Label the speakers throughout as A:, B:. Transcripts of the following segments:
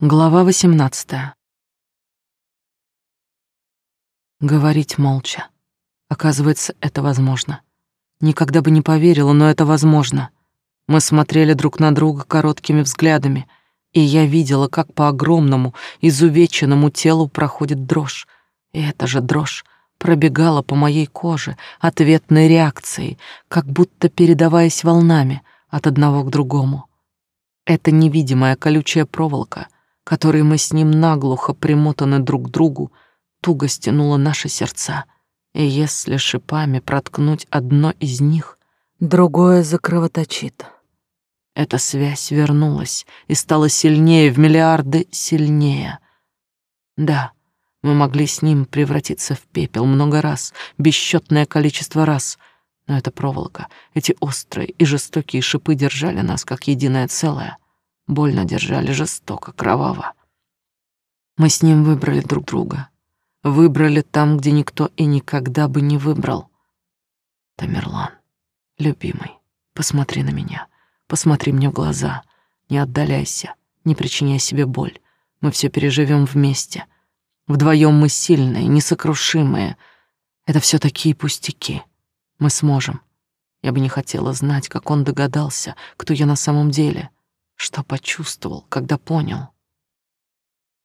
A: Глава 18. Говорить молча. Оказывается, это возможно. Никогда бы не поверила, но это возможно. Мы смотрели друг на друга короткими взглядами, и я видела, как по огромному, изувеченному телу проходит дрожь. И эта же дрожь пробегала по моей коже ответной реакцией, как будто передаваясь волнами от одного к другому. Это невидимая колючая проволока — которой мы с ним наглухо примотаны друг к другу, туго стянула наши сердца. И если шипами проткнуть одно из них, другое закровоточит. Эта связь вернулась и стала сильнее, в миллиарды сильнее. Да, мы могли с ним превратиться в пепел много раз, бесчетное количество раз, но эта проволока, эти острые и жестокие шипы держали нас как единое целое — Больно держали, жестоко, кроваво. Мы с ним выбрали друг друга. Выбрали там, где никто и никогда бы не выбрал. Тамерлан, любимый, посмотри на меня. Посмотри мне в глаза. Не отдаляйся, не причиняй себе боль. Мы все переживем вместе. Вдвоем мы сильные, несокрушимые. Это все такие пустяки. Мы сможем. Я бы не хотела знать, как он догадался, кто я на самом деле — что почувствовал, когда понял.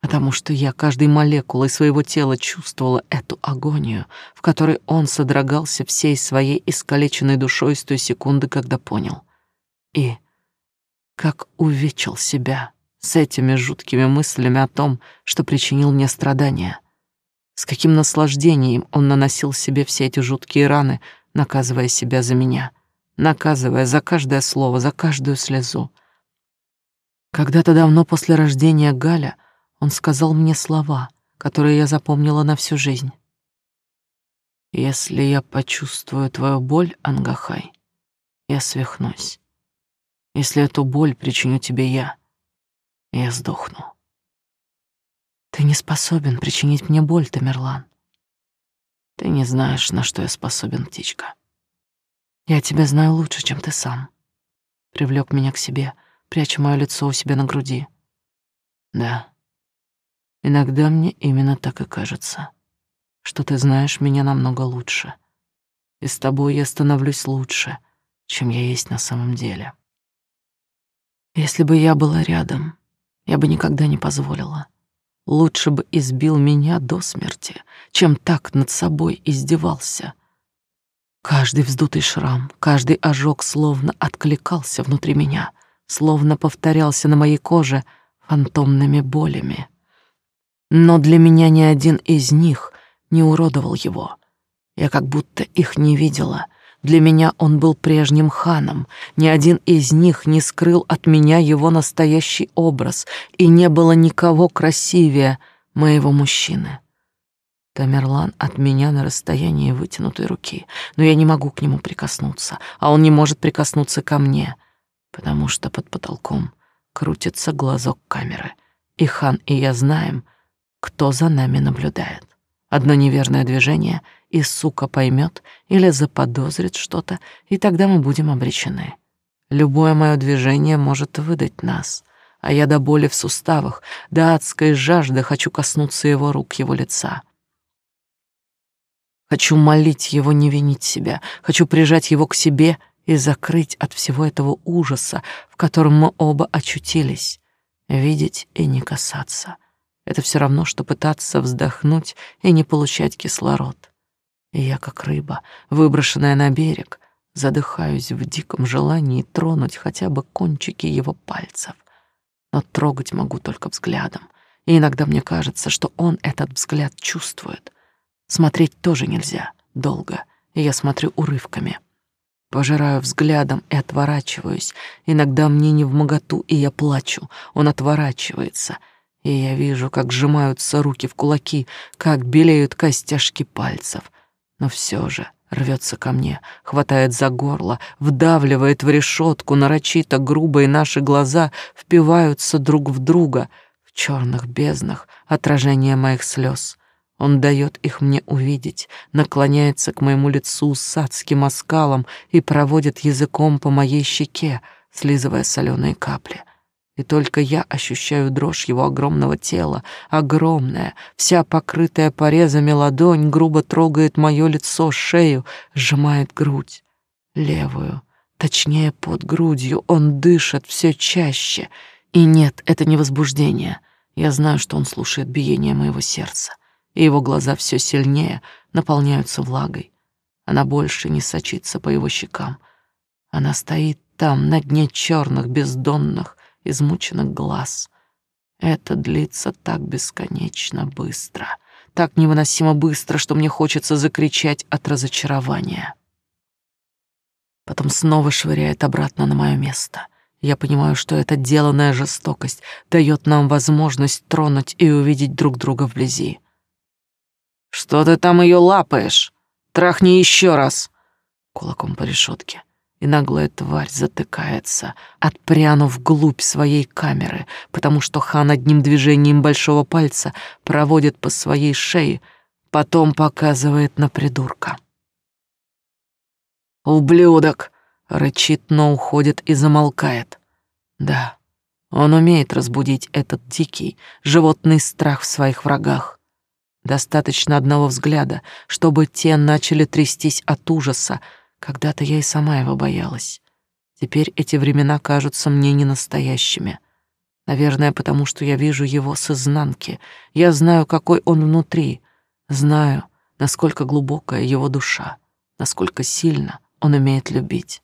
A: Потому что я каждой молекулой своего тела чувствовала эту агонию, в которой он содрогался всей своей искалеченной душой с той секунды, когда понял. И как увечил себя с этими жуткими мыслями о том, что причинил мне страдания. С каким наслаждением он наносил себе все эти жуткие раны, наказывая себя за меня, наказывая за каждое слово, за каждую слезу. Когда-то давно после рождения Галя он сказал мне слова, которые я запомнила на всю жизнь. «Если я почувствую твою боль, Ангахай, я свихнусь. Если эту боль причиню тебе я, я сдохну». «Ты не способен причинить мне боль, Тамерлан. Ты не знаешь, на что я способен, птичка. Я тебя знаю лучше, чем ты сам. Привлек меня к себе — пряча мое лицо у себя на груди. Да, иногда мне именно так и кажется, что ты знаешь меня намного лучше, и с тобой я становлюсь лучше, чем я есть на самом деле. Если бы я была рядом, я бы никогда не позволила. Лучше бы избил меня до смерти, чем так над собой издевался. Каждый вздутый шрам, каждый ожог словно откликался внутри меня — словно повторялся на моей коже фантомными болями. Но для меня ни один из них не уродовал его. Я как будто их не видела. Для меня он был прежним ханом. Ни один из них не скрыл от меня его настоящий образ, и не было никого красивее моего мужчины. Тамерлан от меня на расстоянии вытянутой руки, но я не могу к нему прикоснуться, а он не может прикоснуться ко мне потому что под потолком крутится глазок камеры, и Хан и я знаем, кто за нами наблюдает. Одно неверное движение, и сука поймет или заподозрит что-то, и тогда мы будем обречены. Любое мое движение может выдать нас, а я до боли в суставах, до адской жажды хочу коснуться его рук, его лица. Хочу молить его не винить себя, хочу прижать его к себе — и закрыть от всего этого ужаса, в котором мы оба очутились. Видеть и не касаться. Это все равно, что пытаться вздохнуть и не получать кислород. И я, как рыба, выброшенная на берег, задыхаюсь в диком желании тронуть хотя бы кончики его пальцев. Но трогать могу только взглядом. И иногда мне кажется, что он этот взгляд чувствует. Смотреть тоже нельзя долго, и я смотрю урывками — Пожираю взглядом и отворачиваюсь. Иногда мне не в моготу, и я плачу. Он отворачивается. И я вижу, как сжимаются руки в кулаки, как белеют костяшки пальцев. Но все же рвется ко мне, хватает за горло, вдавливает в решетку, нарочито грубые наши глаза впиваются друг в друга в черных безднах отражение моих слез. Он дает их мне увидеть, наклоняется к моему лицу с адским оскалом и проводит языком по моей щеке, слизывая соленые капли. И только я ощущаю дрожь его огромного тела, огромная, вся покрытая порезами ладонь, грубо трогает мое лицо, шею, сжимает грудь. Левую, точнее под грудью, он дышит все чаще. И нет, это не возбуждение. Я знаю, что он слушает биение моего сердца, и его глаза все сильнее наполняются влагой. Она больше не сочится по его щекам. Она стоит там, на дне черных, бездонных, измученных глаз. Это длится так бесконечно быстро, так невыносимо быстро, что мне хочется закричать от разочарования. Потом снова швыряет обратно на мое место. Я понимаю, что эта деланная жестокость дает нам возможность тронуть и увидеть друг друга вблизи. «Что ты там ее лапаешь? Трахни еще раз!» Кулаком по решетке и наглая тварь затыкается, отпрянув вглубь своей камеры, потому что хан одним движением большого пальца проводит по своей шее, потом показывает на придурка. «Ублюдок!» — рычит, но уходит и замолкает. Да, он умеет разбудить этот дикий, животный страх в своих врагах. Достаточно одного взгляда, чтобы те начали трястись от ужаса, когда-то я и сама его боялась. Теперь эти времена кажутся мне ненастоящими. Наверное, потому что я вижу его с изнанки. Я знаю, какой он внутри. Знаю, насколько глубокая его душа, насколько сильно он умеет любить.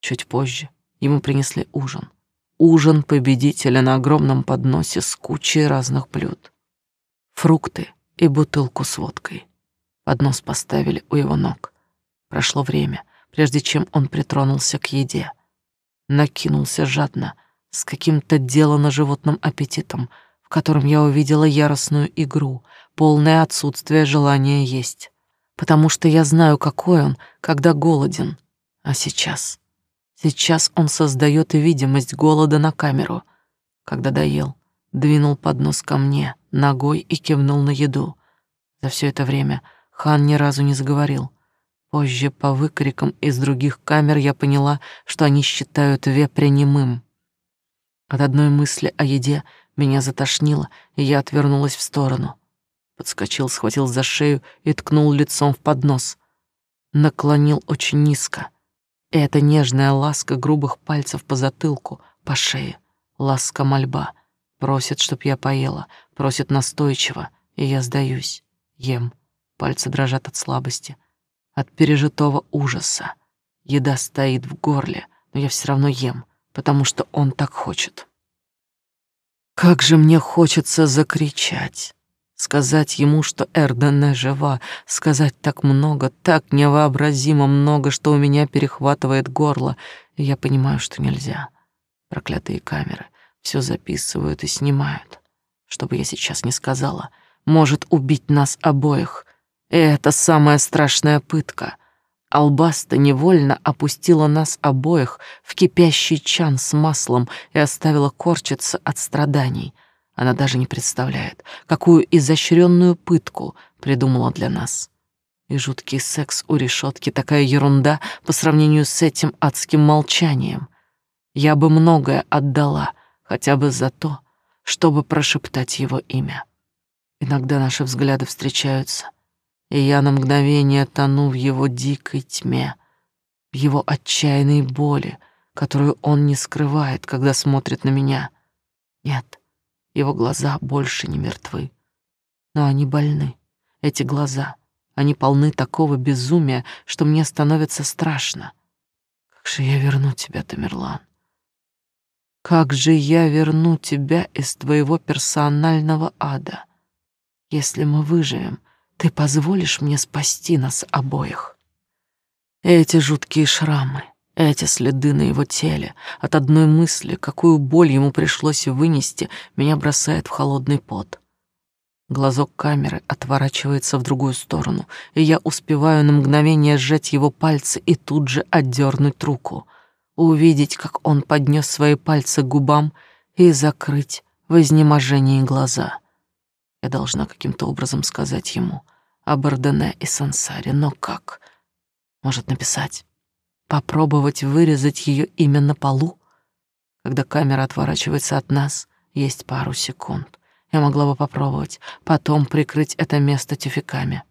A: Чуть позже ему принесли ужин. Ужин победителя на огромном подносе с кучей разных блюд. Фрукты и бутылку с водкой. Поднос поставили у его ног. Прошло время, прежде чем он притронулся к еде. Накинулся жадно, с каким-то делано животным аппетитом, в котором я увидела яростную игру, полное отсутствие желания есть. Потому что я знаю, какой он, когда голоден. А сейчас... Сейчас он создает видимость голода на камеру. Когда доел, двинул поднос ко мне ногой и кивнул на еду. За все это время хан ни разу не заговорил, Позже по выкрикам из других камер я поняла, что они считают вепря немым. От одной мысли о еде меня затошнило, и я отвернулась в сторону. Подскочил, схватил за шею и ткнул лицом в поднос. Наклонил очень низко. И эта нежная ласка грубых пальцев по затылку, по шее. Ласка-мольба. Просит, чтоб я поела, просит настойчиво, и я сдаюсь. Ем. Пальцы дрожат от слабости от пережитого ужаса. Еда стоит в горле, но я все равно ем, потому что он так хочет. Как же мне хочется закричать, сказать ему, что Эрдене жива, сказать так много, так невообразимо много, что у меня перехватывает горло, и я понимаю, что нельзя. Проклятые камеры все записывают и снимают. Что бы я сейчас не сказала, может убить нас обоих, и это самая страшная пытка. Албаста невольно опустила нас обоих в кипящий чан с маслом и оставила корчиться от страданий. Она даже не представляет, какую изощренную пытку придумала для нас. И жуткий секс у решетки такая ерунда по сравнению с этим адским молчанием. Я бы многое отдала, хотя бы за то, чтобы прошептать его имя. Иногда наши взгляды встречаются, и я на мгновение тону в его дикой тьме, в его отчаянной боли, которую он не скрывает, когда смотрит на меня. Нет, его глаза больше не мертвы, но они больны, эти глаза. Они полны такого безумия, что мне становится страшно. Как же я верну тебя, Тамерлан? Как же я верну тебя из твоего персонального ада? Если мы выживем, ты позволишь мне спасти нас обоих. Эти жуткие шрамы, эти следы на его теле, от одной мысли, какую боль ему пришлось вынести, меня бросает в холодный пот. Глазок камеры отворачивается в другую сторону, и я успеваю на мгновение сжать его пальцы и тут же отдернуть руку, увидеть, как он поднес свои пальцы к губам и закрыть в изнеможении глаза. Я должна каким-то образом сказать ему о Бардене и Сансаре, но как? Может написать? Попробовать вырезать ее имя на полу? Когда камера отворачивается от нас, есть пару секунд. Я могла бы попробовать, потом прикрыть это место тюфяками.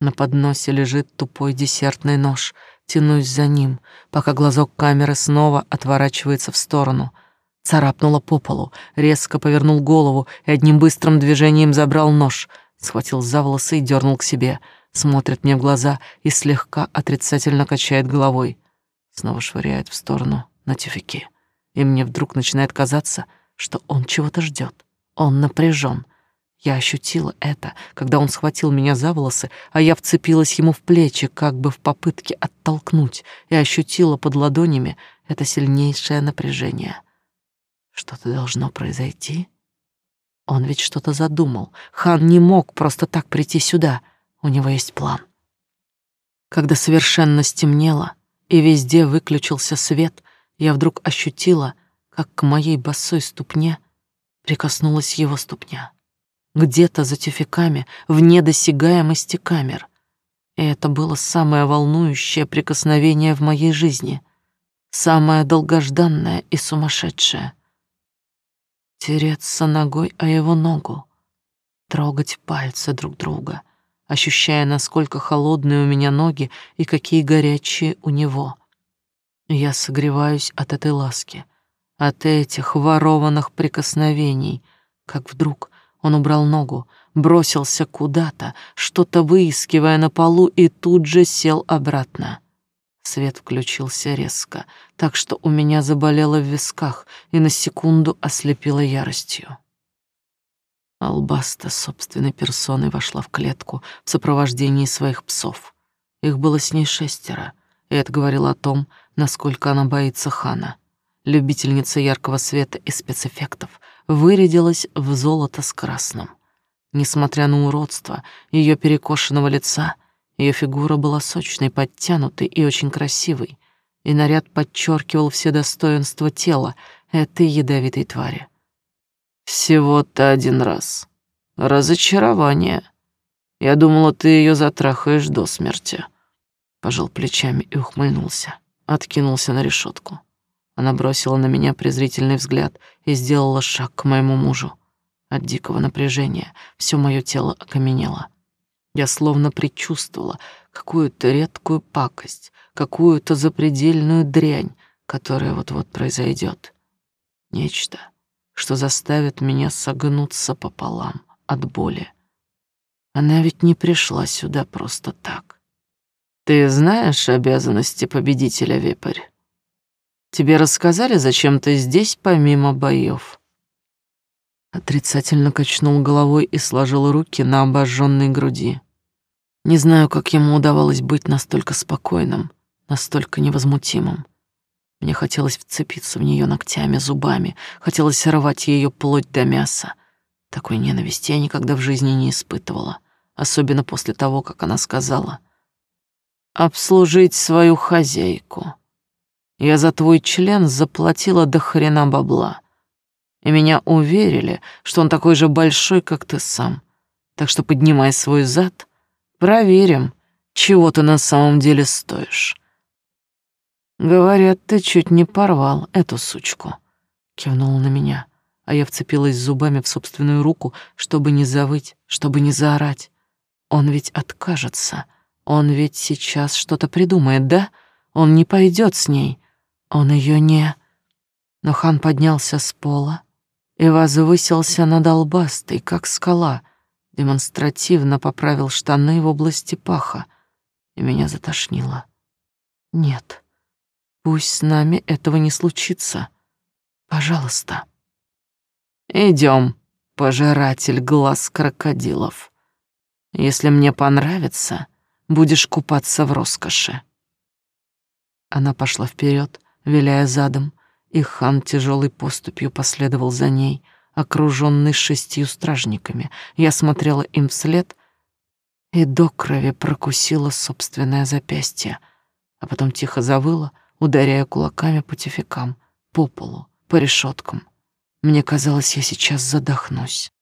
A: На подносе лежит тупой десертный нож. Тянусь за ним, пока глазок камеры снова отворачивается в сторону. Царапнула по полу, резко повернул голову и одним быстрым движением забрал нож, схватил за волосы и дернул к себе. Смотрит мне в глаза и слегка отрицательно качает головой. Снова швыряет в сторону на тюфяки. И мне вдруг начинает казаться, что он чего-то ждет. Он напряжен. Я ощутила это, когда он схватил меня за волосы, а я вцепилась ему в плечи, как бы в попытке оттолкнуть, и ощутила под ладонями это сильнейшее напряжение — что-то должно произойти. Он ведь что-то задумал. Хан не мог просто так прийти сюда. У него есть план. Когда совершенно стемнело и везде выключился свет, я вдруг ощутила, как к моей босой ступне прикоснулась его ступня. Где-то за тюфяками, вне досягаемости камер. И это было самое волнующее прикосновение в моей жизни, самое долгожданное и сумасшедшее — тереться ногой о его ногу, трогать пальцы друг друга, ощущая, насколько холодные у меня ноги и какие горячие у него. Я согреваюсь от этой ласки, от этих ворованных прикосновений, как вдруг он убрал ногу, бросился куда-то, что-то выискивая на полу и тут же сел обратно. Свет включился резко, так что у меня заболело в висках и на секунду ослепило яростью. Албаста собственной персоной вошла в клетку в сопровождении своих псов. Их было с ней шестеро, и это говорило о том, насколько она боится хана. Любительница яркого света и спецэффектов вырядилась в золото с красным. Несмотря на уродство ее перекошенного лица, ее фигура была сочной, подтянутой и очень красивой, и наряд подчеркивал все достоинства тела этой ядовитой твари. «Всего-то один раз. Разочарование. Я думала, ты ее затрахаешь до смерти». Пожал плечами и ухмыльнулся, откинулся на решетку. Она бросила на меня презрительный взгляд и сделала шаг к моему мужу. От дикого напряжения все мое тело окаменело. Я словно предчувствовала какую-то редкую пакость, какую-то запредельную дрянь, которая вот-вот произойдет. Нечто, что заставит меня согнуться пополам от боли. Она ведь не пришла сюда просто так. Ты знаешь обязанности победителя, Вепрь? Тебе рассказали, зачем ты здесь помимо боев? Отрицательно качнул головой и сложил руки на обожженной груди. Не знаю, как ему удавалось быть настолько спокойным, настолько невозмутимым. Мне хотелось вцепиться в нее ногтями, зубами, хотелось рвать ее плоть до мяса. Такой ненависти я никогда в жизни не испытывала, особенно после того, как она сказала «Обслужить свою хозяйку». Я за твой член заплатила до хрена бабла и меня уверили, что он такой же большой, как ты сам. Так что поднимай свой зад, проверим, чего ты на самом деле стоишь. Говорят, ты чуть не порвал эту сучку. Кивнул на меня, а я вцепилась зубами в собственную руку, чтобы не завыть, чтобы не заорать. Он ведь откажется. Он ведь сейчас что-то придумает, да? Он не пойдет с ней. Он ее не... Но хан поднялся с пола, и возвысился над албастой, как скала, демонстративно поправил штаны в области паха, и меня затошнило. Нет, пусть с нами этого не случится. Пожалуйста. Идем, пожиратель глаз крокодилов. Если мне понравится, будешь купаться в роскоши. Она пошла вперед, виляя задом, и хан тяжелой поступью последовал за ней, окруженный шестью стражниками. Я смотрела им вслед и до крови прокусила собственное запястье, а потом тихо завыла, ударяя кулаками по тюфякам, по полу, по решеткам. Мне казалось, я сейчас задохнусь.